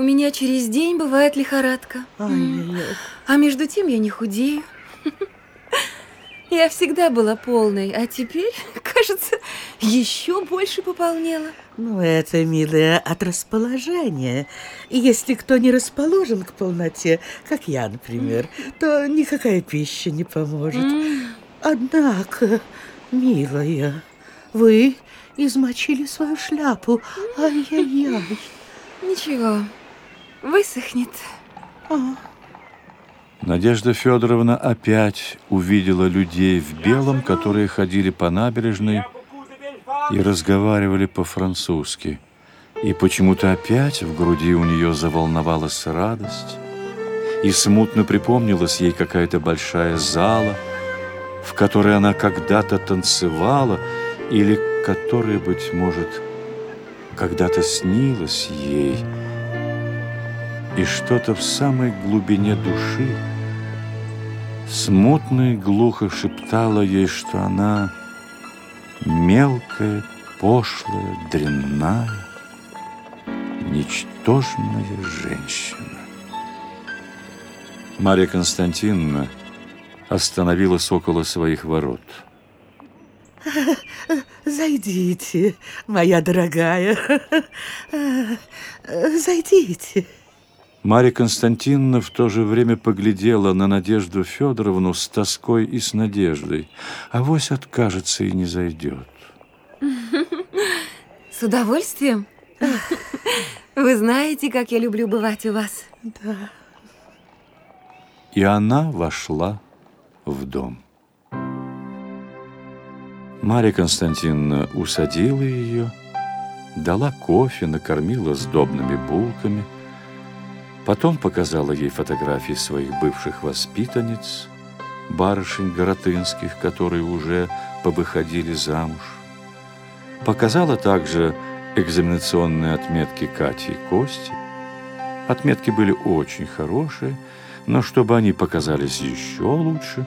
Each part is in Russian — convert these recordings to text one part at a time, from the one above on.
У меня через день бывает лихорадка. А между тем я не худею. Я всегда была полной, а теперь, кажется, еще больше пополнела. Ну, это, милая, от расположения. Если кто не расположен к полноте, как я, например, то никакая пища не поможет. Однако, милая, вы измочили свою шляпу. Ай-яй-яй. Ничего, высохнет. А, Надежда Федоровна опять увидела людей в белом, которые ходили по набережной и разговаривали по-французски. И почему-то опять в груди у нее заволновалась радость, и смутно припомнилась ей какая-то большая зала, в которой она когда-то танцевала, или которая, быть может, когда-то снилась ей, и что-то в самой глубине души смутно и глухо шептало ей, что она мелкая, пошлая, дрянная, ничтожная женщина. Марья Константиновна остановилась около своих ворот. зайдите, моя дорогая. Зайдите. Марья Константиновна в то же время поглядела на Надежду Федоровну с тоской и с надеждой. Авось откажется и не зайдет. С удовольствием. Вы знаете, как я люблю бывать у вас. Да. И она вошла в дом. Марья Константиновна усадила ее, дала кофе, накормила сдобными булками, потом показала ей фотографии своих бывших воспитанниц, барышень Горотынских, которые уже повыходили замуж. Показала также экзаменационные отметки Кати и Кости. Отметки были очень хорошие, но чтобы они показались еще лучше,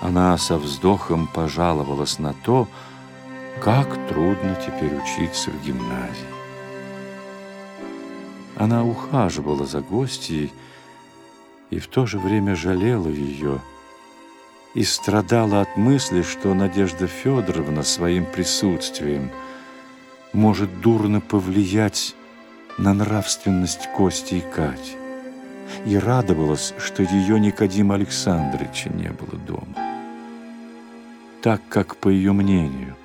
она со вздохом пожаловалась на то, как трудно теперь учиться в гимназии. Она ухаживала за гостьей и в то же время жалела ее и страдала от мысли, что Надежда Федоровна своим присутствием может дурно повлиять на нравственность Кости и Кати. И радовалась, что ее Никодима Александровича не было дома. Так как, по ее мнению,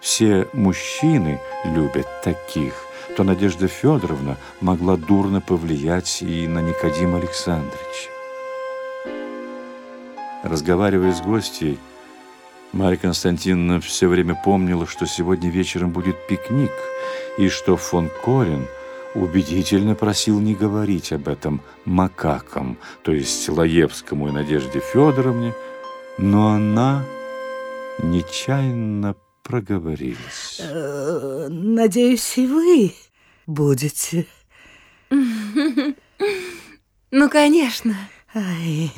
все мужчины любят таких, то Надежда Федоровна могла дурно повлиять и на Никодима Александровича. Разговаривая с гостьей, Марья Константиновна все время помнила, что сегодня вечером будет пикник, и что фон Корин убедительно просил не говорить об этом макакам, то есть Лаевскому и Надежде Федоровне, но она нечаянно проговорилась. Э, Надеюсь, и вы будете. Ну, конечно. Ай,